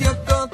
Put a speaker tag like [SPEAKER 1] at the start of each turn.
[SPEAKER 1] Katot